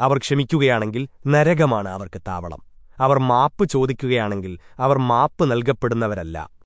അവർ ക്ഷമിക്കുകയാണെങ്കിൽ നരകമാണ് അവർക്ക് താവളം. അവർ മാപ്പ് ചോദിക്കുകയാണെങ്കിൽ അവർ മാപ്പ് നൽകപ്പെടുന്നവരല്ല.